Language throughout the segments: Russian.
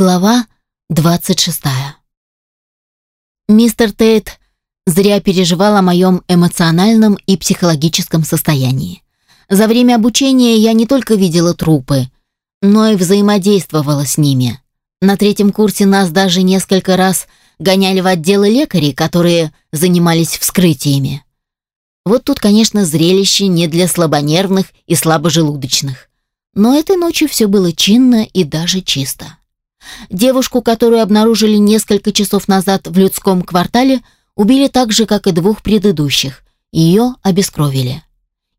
Глава 26. Мистер Тейт зря переживал о моем эмоциональном и психологическом состоянии. За время обучения я не только видела трупы, но и взаимодействовала с ними. На третьем курсе нас даже несколько раз гоняли в отделы лекарей, которые занимались вскрытиями. Вот тут, конечно, зрелище не для слабонервных и слабожелудочных. Но этой ночью все было чинно и даже чисто. Девушку, которую обнаружили несколько часов назад в людском квартале, убили так же, как и двух предыдущих. Ее обескровили.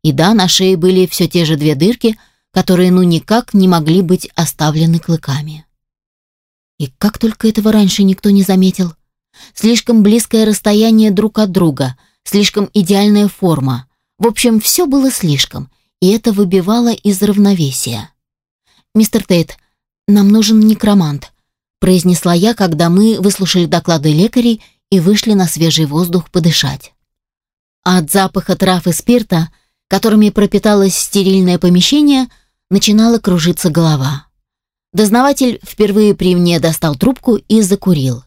И да, на шее были все те же две дырки, которые ну никак не могли быть оставлены клыками. И как только этого раньше никто не заметил. Слишком близкое расстояние друг от друга, слишком идеальная форма. В общем, все было слишком, и это выбивало из равновесия. «Мистер Тейт, нам нужен некромант», произнесла я, когда мы выслушали доклады лекарей и вышли на свежий воздух подышать. От запаха трав и спирта, которыми пропиталось стерильное помещение, начинала кружиться голова. Дознаватель впервые при мне достал трубку и закурил.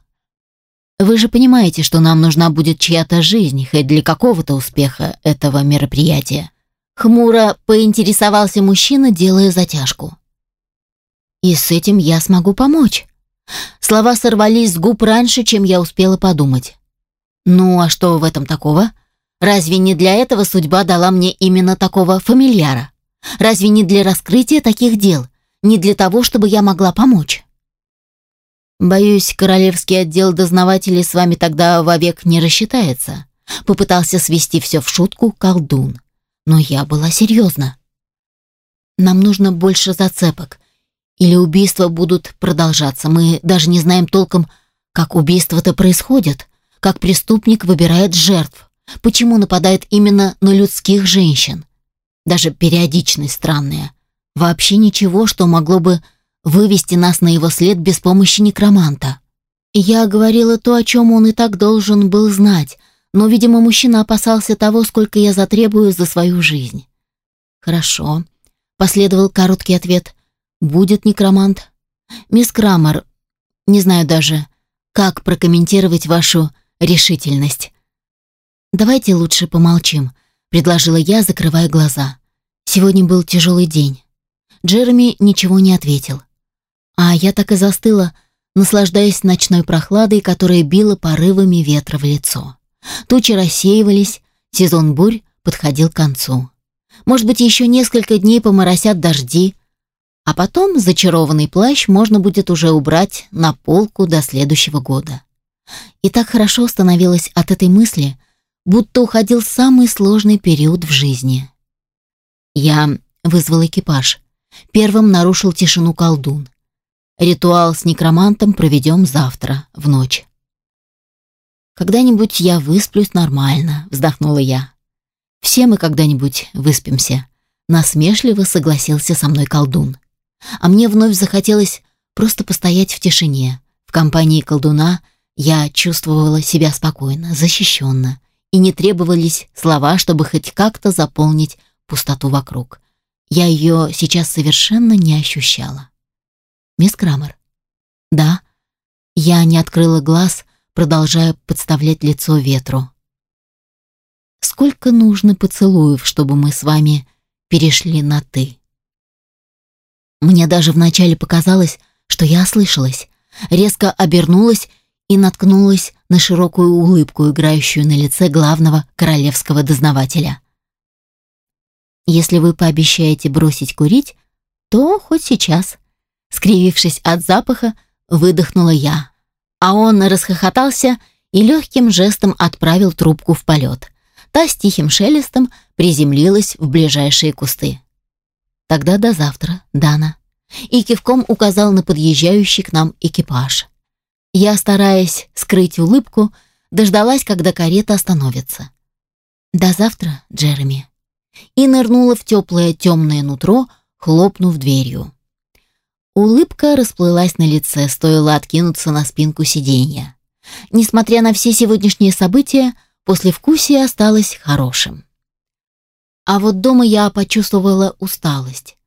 «Вы же понимаете, что нам нужна будет чья-то жизнь, хоть для какого-то успеха этого мероприятия». Хмуро поинтересовался мужчина, делая затяжку. И с этим я смогу помочь. Слова сорвались с губ раньше, чем я успела подумать. Ну, а что в этом такого? Разве не для этого судьба дала мне именно такого фамильяра? Разве не для раскрытия таких дел? Не для того, чтобы я могла помочь? Боюсь, королевский отдел дознавателей с вами тогда вовек не рассчитается. Попытался свести все в шутку колдун. Но я была серьезна. Нам нужно больше зацепок, или убийства будут продолжаться. Мы даже не знаем толком, как убийства-то происходят, как преступник выбирает жертв, почему нападает именно на людских женщин. Даже периодичность странная. Вообще ничего, что могло бы вывести нас на его след без помощи некроманта. Я говорила то, о чем он и так должен был знать, но, видимо, мужчина опасался того, сколько я затребую за свою жизнь. «Хорошо», — последовал короткий ответ будет некромант. Мисс Крамер, не знаю даже, как прокомментировать вашу решительность. Давайте лучше помолчим, предложила я, закрывая глаза. Сегодня был тяжелый день. Джереми ничего не ответил. А я так и застыла, наслаждаясь ночной прохладой, которая била порывами ветра в лицо. Тучи рассеивались, сезон бурь подходил к концу. Может быть, еще несколько дней поморосят дожди, а потом зачарованный плащ можно будет уже убрать на полку до следующего года. И так хорошо становилось от этой мысли, будто уходил самый сложный период в жизни. Я вызвал экипаж. Первым нарушил тишину колдун. Ритуал с некромантом проведем завтра, в ночь. «Когда-нибудь я высплюсь нормально», — вздохнула я. «Все мы когда-нибудь выспимся», — насмешливо согласился со мной колдун а мне вновь захотелось просто постоять в тишине. В компании колдуна я чувствовала себя спокойно, защищенно, и не требовались слова, чтобы хоть как-то заполнить пустоту вокруг. Я ее сейчас совершенно не ощущала. «Мисс Крамер?» «Да». Я не открыла глаз, продолжая подставлять лицо ветру. «Сколько нужно поцелуев, чтобы мы с вами перешли на «ты»?» Мне даже вначале показалось, что я ослышалась. Резко обернулась и наткнулась на широкую улыбку, играющую на лице главного королевского дознавателя. «Если вы пообещаете бросить курить, то хоть сейчас», скривившись от запаха, выдохнула я. А он расхохотался и легким жестом отправил трубку в полет. Та с тихим шелестом приземлилась в ближайшие кусты. Тогда до завтра, Дана. И кивком указал на подъезжающий к нам экипаж. Я, стараясь скрыть улыбку, дождалась, когда карета остановится. До завтра, Джереми. И нырнула в теплое темное нутро, хлопнув дверью. Улыбка расплылась на лице, стоило откинуться на спинку сиденья. Несмотря на все сегодняшние события, послевкусие осталось хорошим. А вот дома я почувствовала усталость.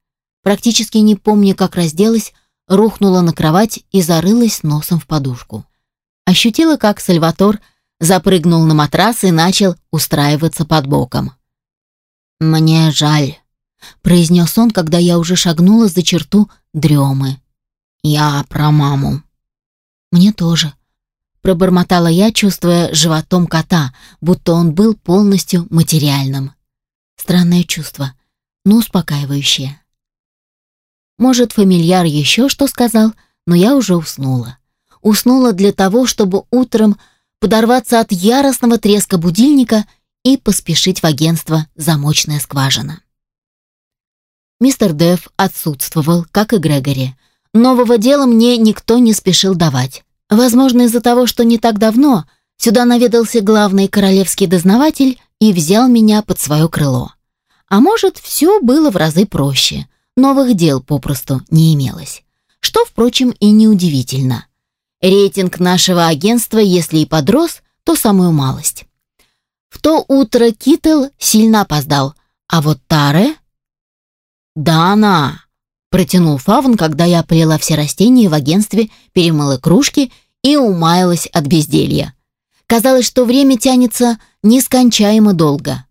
Практически не помня, как разделась, рухнула на кровать и зарылась носом в подушку. Ощутила, как Сальватор запрыгнул на матрас и начал устраиваться под боком. «Мне жаль», — произнес он, когда я уже шагнула за черту дремы. «Я про маму». «Мне тоже», — пробормотала я, чувствуя животом кота, будто он был полностью материальным. Странное чувство, но успокаивающее. Может, фамильяр еще что сказал, но я уже уснула. Уснула для того, чтобы утром подорваться от яростного треска будильника и поспешить в агентство «Замочная скважина». Мистер Дев отсутствовал, как и Грегори. Нового дела мне никто не спешил давать. Возможно, из-за того, что не так давно сюда наведался главный королевский дознаватель и взял меня под свое крыло. А может, все было в разы проще. Новых дел попросту не имелось. Что, впрочем, и неудивительно. Рейтинг нашего агентства, если и подрос, то самую малость. В то утро Китл сильно опоздал, а вот Таре... «Да она!» — протянул Фавн, когда я плела все растения в агентстве, перемыла кружки и умаялась от безделья. Казалось, что время тянется нескончаемо долго.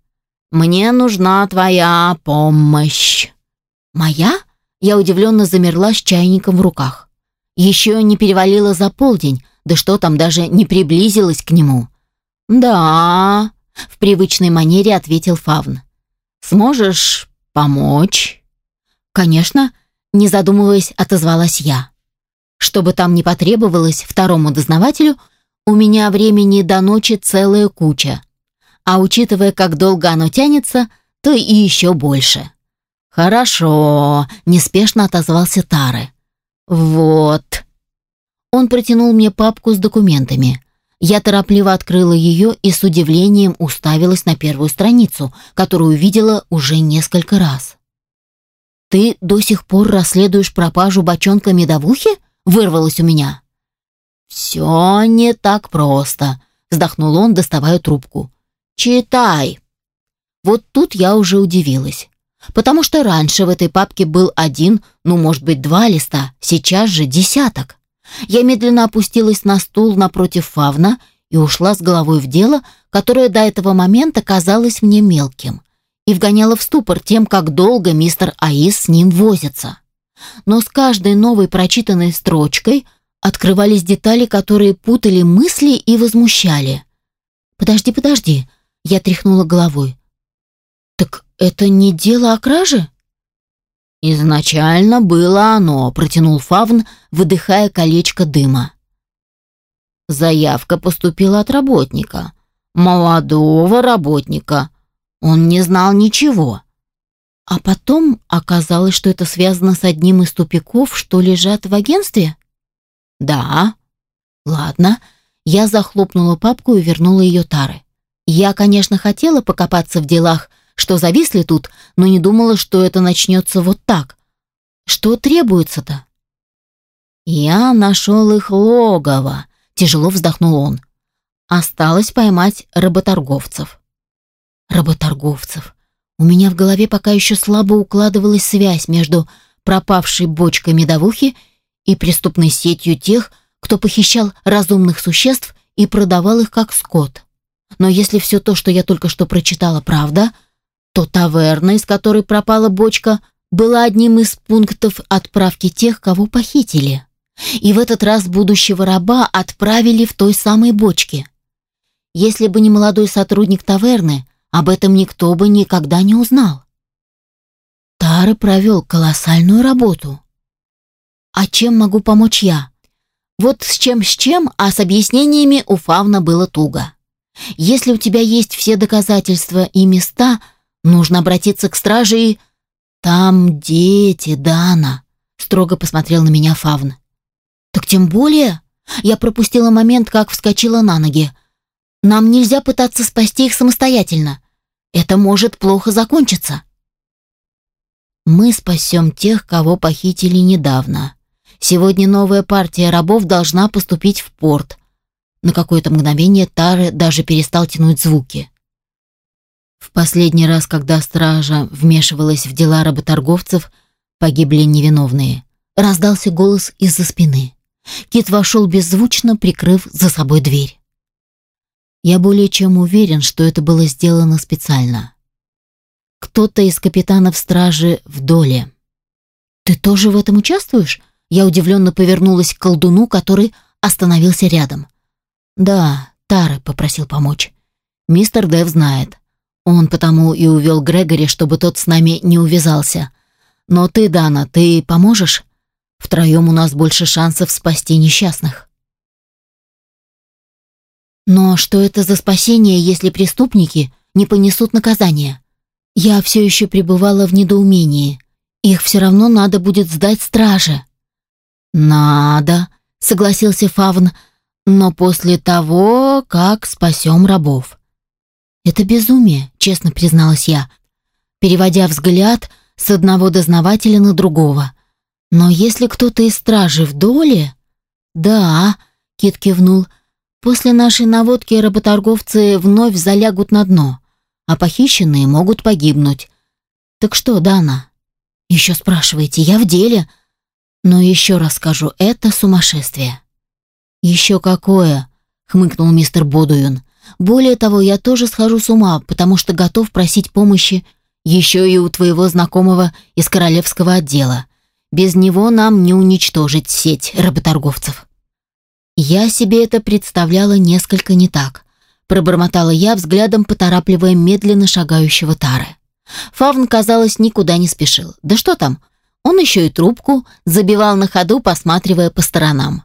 «Мне нужна твоя помощь». «Моя?» Я удивленно замерла с чайником в руках. Еще не перевалила за полдень, да что там, даже не приблизилась к нему. «Да», — в привычной манере ответил Фавн. «Сможешь помочь?» «Конечно», — не задумываясь, отозвалась я. Что бы там ни потребовалось второму дознавателю, у меня времени до ночи целая куча. А учитывая, как долго оно тянется, то и еще больше. «Хорошо», — неспешно отозвался Тары. «Вот». Он протянул мне папку с документами. Я торопливо открыла ее и с удивлением уставилась на первую страницу, которую видела уже несколько раз. «Ты до сих пор расследуешь пропажу бочонка медовухи?» — вырвалось у меня. «Все не так просто», — вздохнул он, доставая трубку. «Читай». Вот тут я уже удивилась потому что раньше в этой папке был один, ну, может быть, два листа, сейчас же десяток. Я медленно опустилась на стул напротив Фавна и ушла с головой в дело, которое до этого момента казалось мне мелким, и вгоняла в ступор тем, как долго мистер Аис с ним возится. Но с каждой новой прочитанной строчкой открывались детали, которые путали мысли и возмущали. «Подожди, подожди», — я тряхнула головой. «Так это не дело о краже?» «Изначально было оно», — протянул Фавн, выдыхая колечко дыма. Заявка поступила от работника. Молодого работника. Он не знал ничего. А потом оказалось, что это связано с одним из тупиков, что лежат в агентстве? Да. Ладно. Я захлопнула папку и вернула ее Тары. Я, конечно, хотела покопаться в делах что зависли тут, но не думала, что это начнется вот так. Что требуется-то? Я нашел их логово, тяжело вздохнул он. Осталось поймать работорговцев. Работорговцев. У меня в голове пока еще слабо укладывалась связь между пропавшей бочкой медовухи и преступной сетью тех, кто похищал разумных существ и продавал их как скот. Но если все то, что я только что прочитала, правда, то таверна, из которой пропала бочка, была одним из пунктов отправки тех, кого похитили. И в этот раз будущего раба отправили в той самой бочке. Если бы не молодой сотрудник таверны, об этом никто бы никогда не узнал. Тары провел колоссальную работу. А чем могу помочь я? Вот с чем с чем, а с объяснениями у Фавна было туго. Если у тебя есть все доказательства и места – Нужно обратиться к страже и... Там дети, Дана, строго посмотрел на меня Фавн. Так тем более... Я пропустила момент, как вскочила на ноги. Нам нельзя пытаться спасти их самостоятельно. Это может плохо закончиться. Мы спасем тех, кого похитили недавно. Сегодня новая партия рабов должна поступить в порт. На какое-то мгновение Тары даже перестал тянуть звуки. В последний раз, когда стража вмешивалась в дела работорговцев, погибли невиновные. раздался голос из-за спины. Кит вошел беззвучно, прикрыв за собой дверь. Я более чем уверен, что это было сделано специально. Кто-то из капитанов стражи в доле. «Ты тоже в этом участвуешь?» Я удивленно повернулась к колдуну, который остановился рядом. «Да, Тара попросил помочь. Мистер Дэв знает. Он потому и увел Грегори, чтобы тот с нами не увязался. Но ты, Дана, ты поможешь? Втроем у нас больше шансов спасти несчастных». «Но что это за спасение, если преступники не понесут наказания?» Я все еще пребывала в недоумении. Их все равно надо будет сдать страже. «Надо», — согласился Фавн, «но после того, как спасем рабов». «Это безумие», — честно призналась я, переводя взгляд с одного дознавателя на другого. «Но если кто-то из стражи в доле...» «Да», — Кит кивнул, «после нашей наводки работорговцы вновь залягут на дно» а похищенные могут погибнуть. Так что, Дана? Еще спрашиваете, я в деле. Но еще раз скажу, это сумасшествие. Еще какое, хмыкнул мистер Бодуин. Более того, я тоже схожу с ума, потому что готов просить помощи еще и у твоего знакомого из королевского отдела. Без него нам не уничтожить сеть работорговцев. Я себе это представляла несколько не так пробормотала я, взглядом поторапливая медленно шагающего Тары. Фавн, казалось, никуда не спешил. Да что там? Он еще и трубку забивал на ходу, посматривая по сторонам.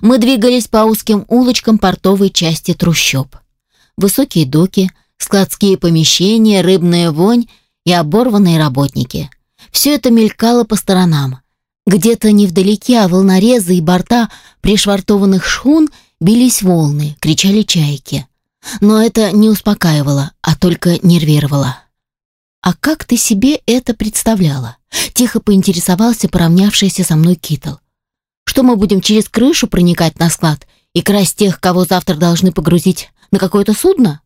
Мы двигались по узким улочкам портовой части трущоб. Высокие доки, складские помещения, рыбная вонь и оборванные работники. Все это мелькало по сторонам. Где-то невдалеке, а волнорезы и борта пришвартованных шхун бились волны, кричали чайки. Но это не успокаивало, а только нервировало. «А как ты себе это представляла?» Тихо поинтересовался поравнявшийся со мной Китл. «Что мы будем через крышу проникать на склад и красть тех, кого завтра должны погрузить на какое-то судно?»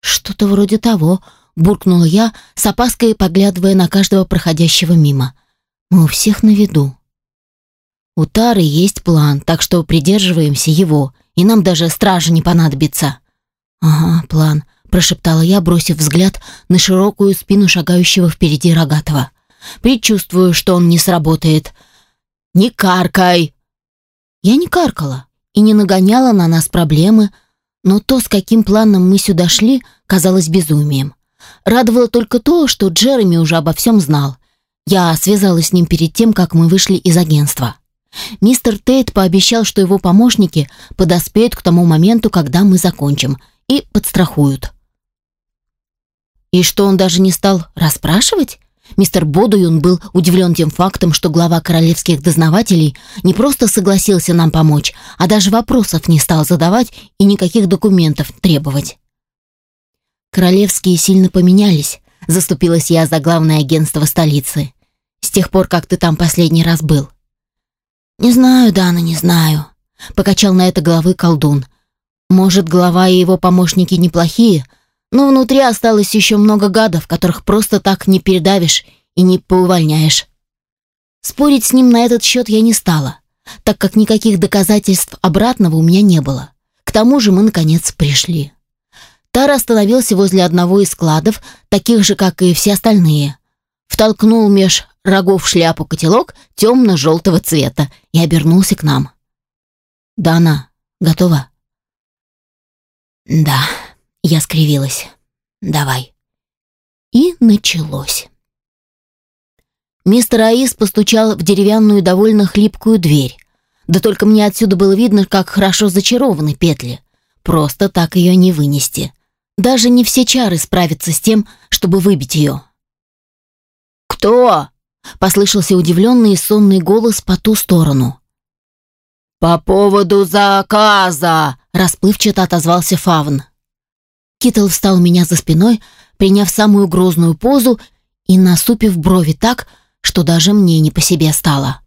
«Что-то вроде того», — буркнула я, с опаской поглядывая на каждого проходящего мимо. «Мы у всех на виду». «У Тары есть план, так что придерживаемся его, и нам даже стража не понадобится». «Ага, план», — прошептала я, бросив взгляд на широкую спину шагающего впереди рогатого. «Предчувствую, что он не сработает». «Не каркай!» Я не каркала и не нагоняла на нас проблемы, но то, с каким планом мы сюда шли, казалось безумием. Радовало только то, что Джереми уже обо всем знал. Я связалась с ним перед тем, как мы вышли из агентства. Мистер Тейт пообещал, что его помощники подоспеют к тому моменту, когда мы закончим — и подстрахуют. И что он даже не стал расспрашивать? Мистер Бодуюн был удивлен тем фактом, что глава королевских дознавателей не просто согласился нам помочь, а даже вопросов не стал задавать и никаких документов требовать. Королевские сильно поменялись, заступилась я за главное агентство столицы. С тех пор, как ты там последний раз был. Не знаю, Дана, не знаю, покачал на это головы колдун. Может, глава и его помощники неплохие, но внутри осталось еще много гадов, которых просто так не передавишь и не поувольняешь. Спорить с ним на этот счет я не стала, так как никаких доказательств обратного у меня не было. К тому же мы, наконец, пришли. Тара остановился возле одного из складов, таких же, как и все остальные. Втолкнул меж рогов шляпу котелок темно-желтого цвета и обернулся к нам. «Дана, готова?» «Да», — я скривилась. «Давай». И началось. Мистер Аис постучал в деревянную довольно хлипкую дверь. Да только мне отсюда было видно, как хорошо зачарованы петли. Просто так ее не вынести. Даже не все чары справятся с тем, чтобы выбить ее. «Кто?» — послышался удивленный и сонный голос по ту сторону. «По поводу заказа!» — расплывчато отозвался Фавн. Китл встал у меня за спиной, приняв самую грозную позу и насупив брови так, что даже мне не по себе стало.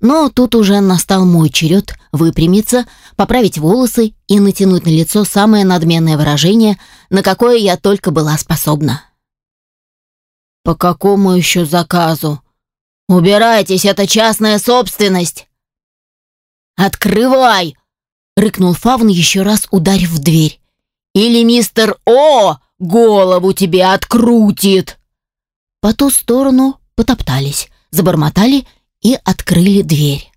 Но тут уже настал мой черед выпрямиться, поправить волосы и натянуть на лицо самое надменное выражение, на какое я только была способна. «По какому еще заказу?» «Убирайтесь, это частная собственность!» «Открывай!» — рыкнул Фавн, еще раз ударив в дверь. «Или мистер О голову тебе открутит!» По ту сторону потоптались, забормотали и открыли дверь.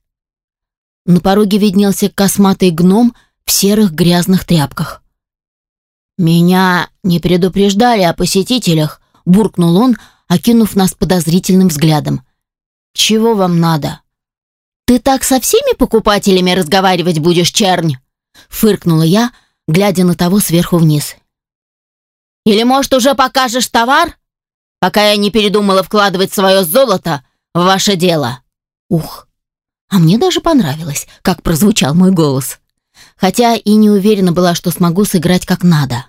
На пороге виднелся косматый гном в серых грязных тряпках. «Меня не предупреждали о посетителях», — буркнул он, окинув нас подозрительным взглядом. «Чего вам надо?» «Ты так со всеми покупателями разговаривать будешь, чернь?» — фыркнула я, глядя на того сверху вниз. «Или, может, уже покажешь товар, пока я не передумала вкладывать свое золото в ваше дело?» Ух, а мне даже понравилось, как прозвучал мой голос. Хотя и не уверена была, что смогу сыграть как надо.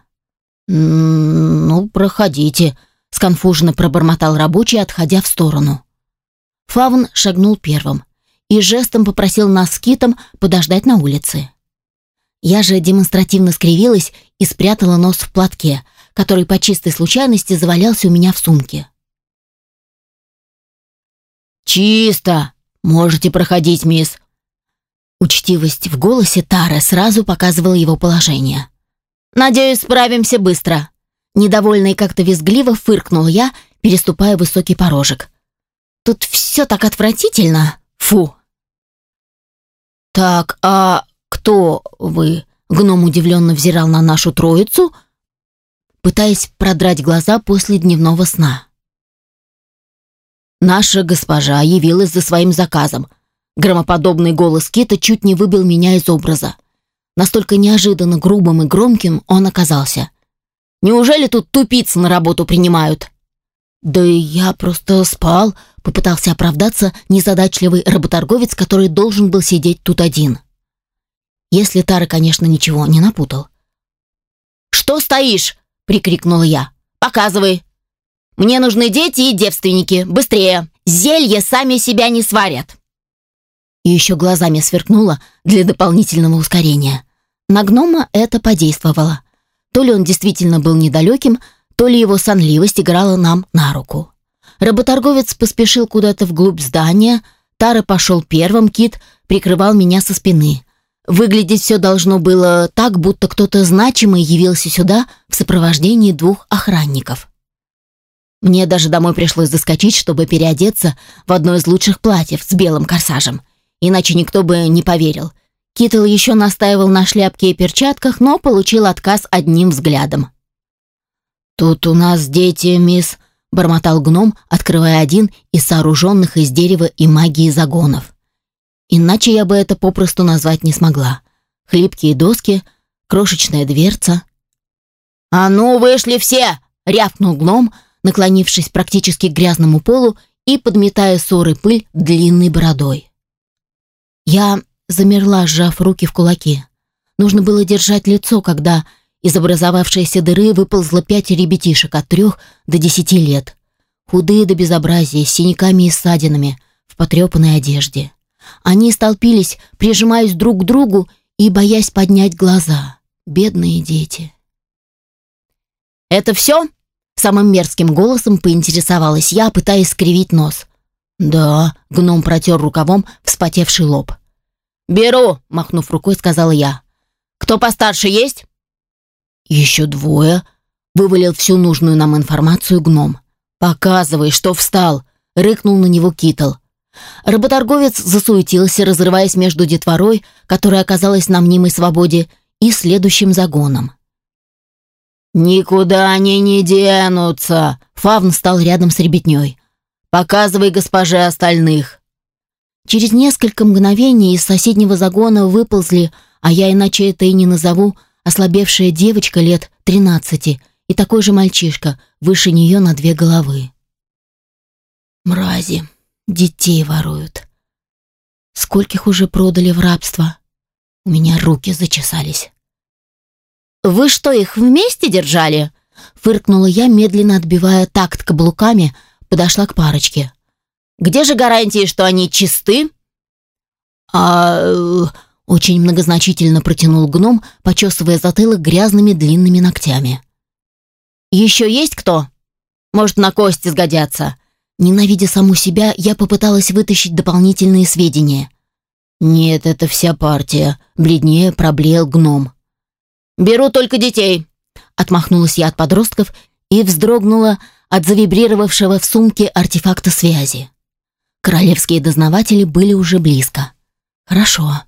«Ну, проходите», — сконфуженно пробормотал рабочий, отходя в сторону. Фавн шагнул первым и жестом попросил нас с Китом подождать на улице. Я же демонстративно скривилась и спрятала нос в платке, который по чистой случайности завалялся у меня в сумке. «Чисто! Можете проходить, мисс!» Учтивость в голосе Тары сразу показывала его положение. «Надеюсь, справимся быстро!» Недовольно как-то визгливо фыркнул я, переступая высокий порожек. «Тут все так отвратительно!» Фу. Так, а кто вы? Гном удивленно взирал на нашу троицу, пытаясь продрать глаза после дневного сна. Наша госпожа явилась за своим заказом. Громоподобный голос Кита чуть не выбил меня из образа. Настолько неожиданно грубым и громким он оказался. Неужели тут тупиц на работу принимают? Да я просто спал, Попытался оправдаться незадачливый работорговец, который должен был сидеть тут один. Если Тара, конечно, ничего не напутал. «Что стоишь?» — прикрикнула я. «Показывай!» «Мне нужны дети и девственники. Быстрее! Зелье сами себя не сварят!» И еще глазами сверкнула для дополнительного ускорения. На гнома это подействовало. То ли он действительно был недалеким, то ли его сонливость играла нам на руку. Работорговец поспешил куда-то вглубь здания, Тара пошел первым, Кит прикрывал меня со спины. Выглядеть все должно было так, будто кто-то значимый явился сюда в сопровождении двух охранников. Мне даже домой пришлось заскочить, чтобы переодеться в одно из лучших платьев с белым корсажем. Иначе никто бы не поверил. Китл еще настаивал на шляпке и перчатках, но получил отказ одним взглядом. «Тут у нас дети, мисс бормотал гном, открывая один из сооруженных из дерева и магии загонов. Иначе я бы это попросту назвать не смогла. Хлипкие доски, крошечная дверца. «А ну, вышли все!» — рявкнул гном, наклонившись практически к грязному полу и подметая ссоры пыль длинной бородой. Я замерла, сжав руки в кулаки. Нужно было держать лицо, когда из образовавшейся дыры выползло пять ребятишек от трех до десяти лет. Худые до безобразия, с синяками и ссадинами, в потрепанной одежде. Они столпились, прижимаясь друг к другу и боясь поднять глаза. Бедные дети. «Это все?» — самым мерзким голосом поинтересовалась я, пытаясь скривить нос. «Да», — гном протер рукавом вспотевший лоб. «Беру», — махнув рукой, сказала я. «Кто постарше есть?» «Еще двое», — вывалил всю нужную нам информацию гном. «Показывай, что встал», — рыкнул на него Китл. Работорговец засуетился, разрываясь между детворой, которая оказалась на мнимой свободе, и следующим загоном. «Никуда они не денутся!» Фавн стал рядом с ребятней. «Показывай госпоже остальных!» Через несколько мгновений из соседнего загона выползли, а я иначе это и не назову, ослабевшая девочка лет тринадцати и такой же мальчишка, выше нее на две головы. Мрази, детей воруют. Скольких уже продали в рабство? У меня руки зачесались. «Вы что, их вместе держали?» Фыркнула я, медленно отбивая такт каблуками, подошла к парочке. «Где же гарантии, что они чисты?» «А...» очень многозначительно протянул гном, почесывая затылок грязными длинными ногтями. «Еще есть кто? Может, на кости сгодятся. Ненавидя саму себя, я попыталась вытащить дополнительные сведения. «Нет, это вся партия», — бледнее проблеял гном. «Беру только детей», — отмахнулась я от подростков и вздрогнула от завибрировавшего в сумке артефакта связи. Королевские дознаватели были уже близко. «Хорошо».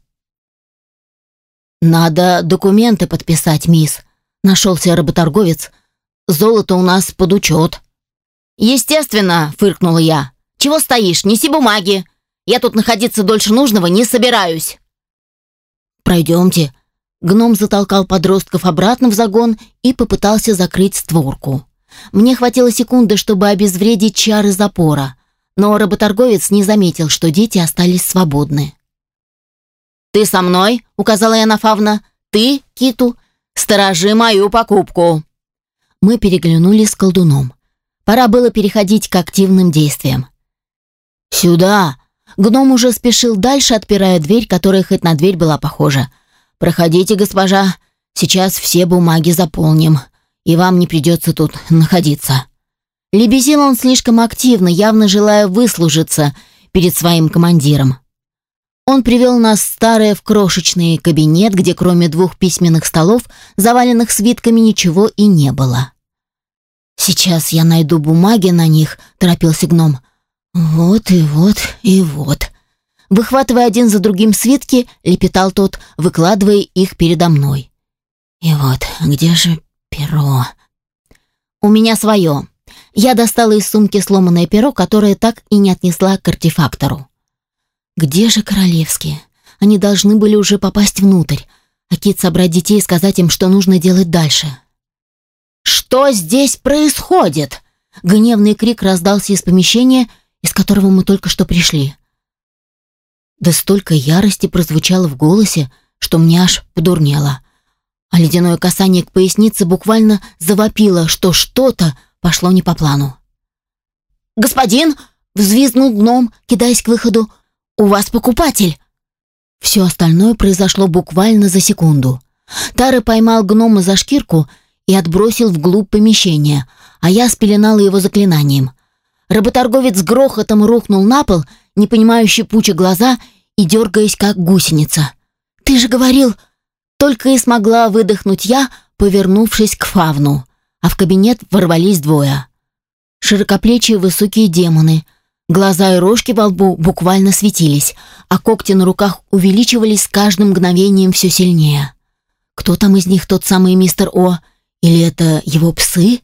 «Надо документы подписать, мисс», — нашелся работорговец. «Золото у нас под учет». «Естественно», — фыркнула я. «Чего стоишь? Неси бумаги. Я тут находиться дольше нужного не собираюсь». «Пройдемте». Гном затолкал подростков обратно в загон и попытался закрыть створку. Мне хватило секунды, чтобы обезвредить чары запора, но работорговец не заметил, что дети остались свободны. «Ты со мной?» — указала я на Фавна. «Ты, Киту, сторожи мою покупку». Мы переглянулись с колдуном. Пора было переходить к активным действиям. «Сюда!» Гном уже спешил дальше, отпирая дверь, которая хоть на дверь была похожа. «Проходите, госпожа. Сейчас все бумаги заполним, и вам не придется тут находиться». Лебезил он слишком активно, явно желая выслужиться перед своим командиром. Он привел нас в старый в крошечный кабинет, где кроме двух письменных столов, заваленных свитками, ничего и не было. «Сейчас я найду бумаги на них», — торопился гном. «Вот и вот и вот». Выхватывая один за другим свитки, лепетал тот, выкладывая их передо мной. «И вот, где же перо?» «У меня свое». Я достала из сумки сломанное перо, которое так и не отнесла к артефактору. «Где же королевские? Они должны были уже попасть внутрь, а Кит собрать детей и сказать им, что нужно делать дальше». «Что здесь происходит?» Гневный крик раздался из помещения, из которого мы только что пришли. Да столько ярости прозвучало в голосе, что мне аж подурнело. А ледяное касание к пояснице буквально завопило, что что-то пошло не по плану. «Господин!» — взвизгнул гном, кидаясь к выходу. «У вас покупатель!» Все остальное произошло буквально за секунду. Тара поймал гнома за шкирку и отбросил вглубь помещения, а я спеленала его заклинанием. Работорговец с грохотом рухнул на пол, не понимающий пуча глаза и дергаясь, как гусеница. «Ты же говорил...» Только и смогла выдохнуть я, повернувшись к фавну, а в кабинет ворвались двое. Широкоплечие высокие демоны. Глаза и рожки во лбу буквально светились, а когти на руках увеличивались с каждым мгновением все сильнее. Кто там из них тот самый мистер О? Или это его псы?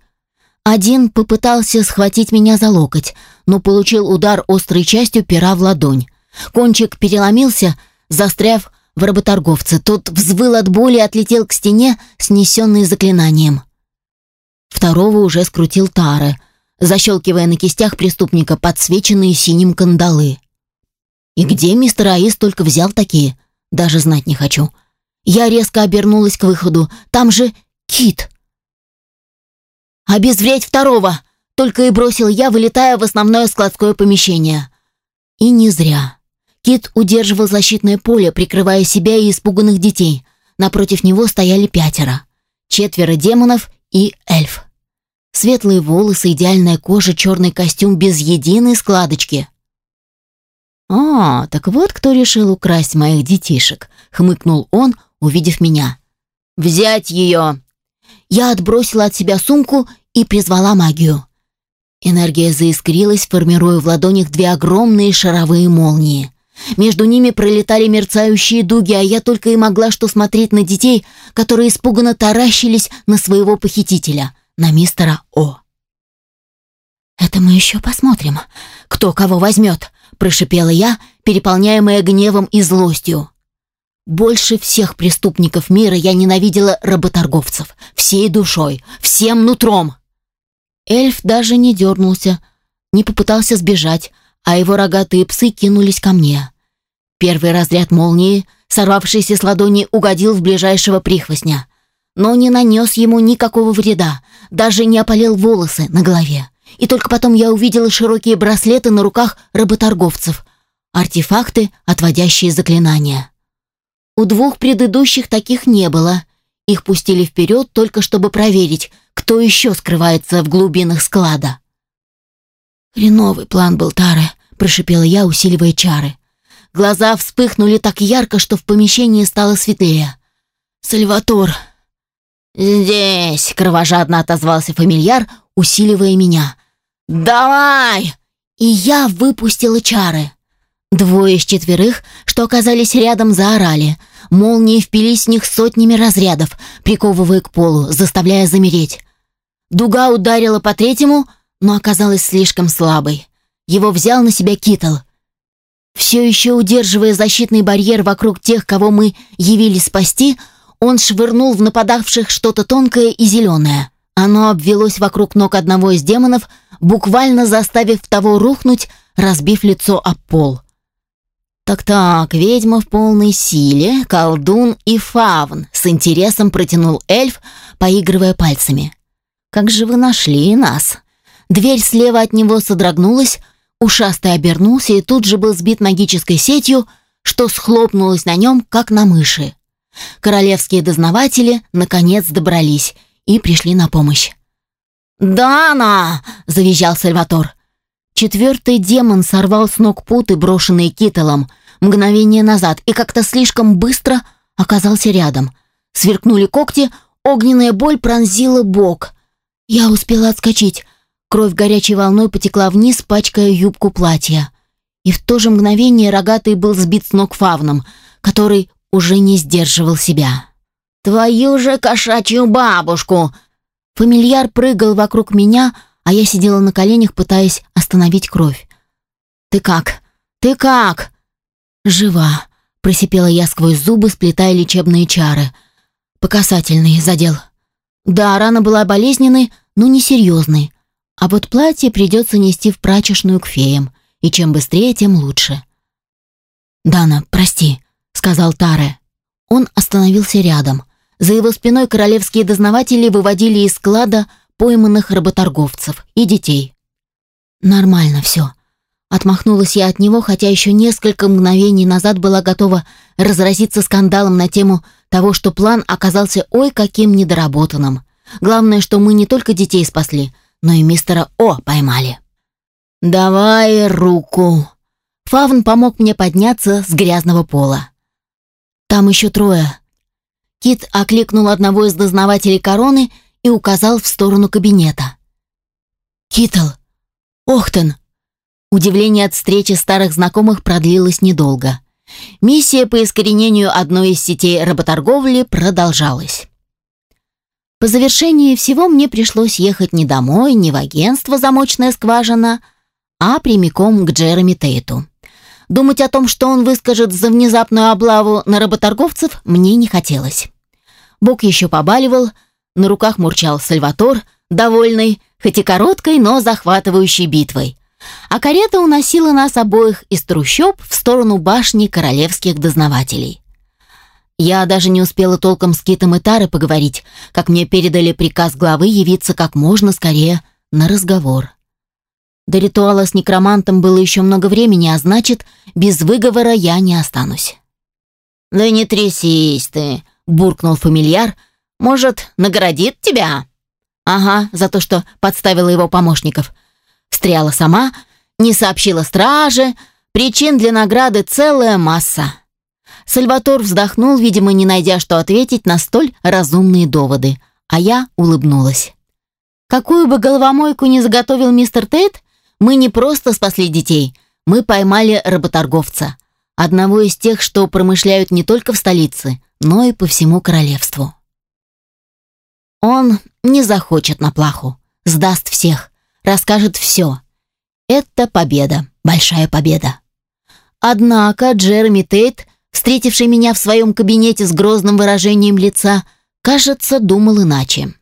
Один попытался схватить меня за локоть, но получил удар острой частью пера в ладонь. Кончик переломился, застряв в работорговце. Тот взвыл от боли и отлетел к стене, снесенный заклинанием. Второго уже скрутил Тары, защелкивая на кистях преступника подсвеченные синим кандалы. И где мистер Аис только взял такие? Даже знать не хочу. Я резко обернулась к выходу. Там же Кит. «Обезвредь второго!» Только и бросил я, вылетая в основное складское помещение. И не зря. Кит удерживал защитное поле, прикрывая себя и испуганных детей. Напротив него стояли пятеро. Четверо демонов и эльф. Светлые волосы, идеальная кожа, черный костюм без единой складочки. «А, так вот кто решил украсть моих детишек», — хмыкнул он, увидев меня. «Взять ее!» Я отбросила от себя сумку и призвала магию. Энергия заискрилась, формируя в ладонях две огромные шаровые молнии. Между ними пролетали мерцающие дуги, а я только и могла что смотреть на детей, которые испуганно таращились на своего похитителя, на мистера О. «Это мы еще посмотрим, кто кого возьмет», — прошипела я, переполняемая гневом и злостью. Больше всех преступников мира я ненавидела работорговцев. Всей душой, всем нутром. Эльф даже не дернулся, не попытался сбежать, а его рогатые псы кинулись ко мне. Первый разряд молнии, сорвавшийся с ладони, угодил в ближайшего прихвостня, но не нанес ему никакого вреда, даже не опалил волосы на голове. И только потом я увидела широкие браслеты на руках работорговцев, артефакты, отводящие заклинания. У двух предыдущих таких не было. Их пустили вперед только чтобы проверить, кто еще скрывается в глубинах склада. «Хреновый план был, Тары», — прошипела я, усиливая чары. Глаза вспыхнули так ярко, что в помещении стало светлее. «Сальватор!» «Здесь!» — кровожадно отозвался фамильяр, усиливая меня. «Давай!» И я выпустила чары. Двое из четверых, что оказались рядом, заорали. Молнии впились в них сотнями разрядов, приковывая к полу, заставляя замереть. Дуга ударила по третьему, но оказалась слишком слабой. Его взял на себя Китл. Все еще удерживая защитный барьер вокруг тех, кого мы явились спасти, он швырнул в нападавших что-то тонкое и зеленое. Оно обвелось вокруг ног одного из демонов, буквально заставив того рухнуть, разбив лицо об пол. «Так-так, ведьма в полной силе, колдун и фавн», — с интересом протянул эльф, поигрывая пальцами. «Как же вы нашли нас?» Дверь слева от него содрогнулась, ушастый обернулся и тут же был сбит магической сетью, что схлопнулось на нем, как на мыши. Королевские дознаватели наконец добрались и пришли на помощь. «Дана!» — завизжал Сальватор. Четвертый демон сорвал с ног путы, брошенные Киталом, мгновение назад, и как-то слишком быстро оказался рядом. Сверкнули когти, огненная боль пронзила бок. Я успела отскочить. Кровь горячей волной потекла вниз, пачкая юбку платья. И в то же мгновение рогатый был сбит с ног фавном, который уже не сдерживал себя. «Твою же кошачью бабушку!» Фамильяр прыгал вокруг меня, а я сидела на коленях, пытаясь остановить кровь. «Ты как? Ты как?» «Жива», — просипела я сквозь зубы, сплетая лечебные чары. «По задел». Да, рана была болезненной, но не серьезной. А вот платье придется нести в прачечную к феям, и чем быстрее, тем лучше. «Дана, прости», — сказал Таре. Он остановился рядом. За его спиной королевские дознаватели выводили из склада пойманных работорговцев и детей. «Нормально все», Отмахнулась я от него, хотя еще несколько мгновений назад была готова разразиться скандалом на тему того, что план оказался ой каким недоработанным. Главное, что мы не только детей спасли, но и мистера О поймали. «Давай руку!» Фавн помог мне подняться с грязного пола. «Там еще трое». Кит окликнул одного из дознавателей короны и указал в сторону кабинета. «Китл! Охтен!» Удивление от встречи старых знакомых продлилось недолго. Миссия по искоренению одной из сетей работорговли продолжалась. По завершении всего мне пришлось ехать не домой, не в агентство «Замочная скважина», а прямиком к Джереми Тейту. Думать о том, что он выскажет за внезапную облаву на работорговцев, мне не хотелось. Бог еще побаливал, на руках мурчал Сальватор, довольный, хоть и короткой, но захватывающей битвой а карета уносила нас обоих из трущоб в сторону башни королевских дознавателей. Я даже не успела толком с Китом и Тарой поговорить, как мне передали приказ главы явиться как можно скорее на разговор. До ритуала с некромантом было еще много времени, а значит, без выговора я не останусь. «Да не трясись ты», — буркнул фамильяр. «Может, наградит тебя?» «Ага, за то, что подставила его помощников встряла сама, не сообщила страже, причин для награды целая масса. Сальватор вздохнул, видимо, не найдя, что ответить на столь разумные доводы, а я улыбнулась. Какую бы головомойку ни заготовил мистер Тейт, мы не просто спасли детей, мы поймали работорговца, одного из тех, что промышляют не только в столице, но и по всему королевству. Он не захочет на плаху, сдаст всех, расскажет все. Это победа, большая победа. Однако Джереми Тейт, встретивший меня в своем кабинете с грозным выражением лица, кажется, думал иначе.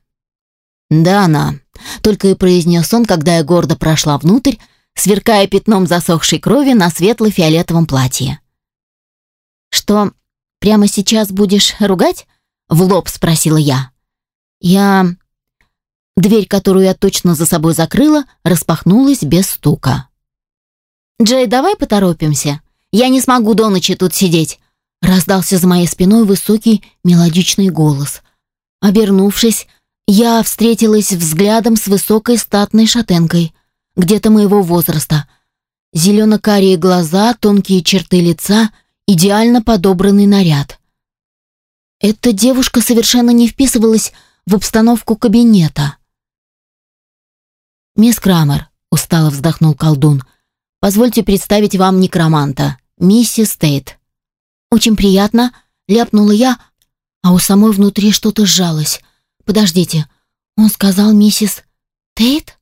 «Да, она», — только и произнес он, когда я гордо прошла внутрь, сверкая пятном засохшей крови на светло-фиолетовом платье. «Что, прямо сейчас будешь ругать?» — в лоб спросила я. «Я Дверь, которую я точно за собой закрыла, распахнулась без стука. «Джей, давай поторопимся. Я не смогу до ночи тут сидеть», — раздался за моей спиной высокий мелодичный голос. Обернувшись, я встретилась взглядом с высокой статной шатенкой. где-то моего возраста. Зелено-карие глаза, тонкие черты лица, идеально подобранный наряд. Эта девушка совершенно не вписывалась в обстановку кабинета. «Мисс Крамер», — устало вздохнул колдун, — «позвольте представить вам некроманта, миссис Тейт». «Очень приятно», — ляпнула я, а у самой внутри что-то сжалось. «Подождите, он сказал миссис Тейт?»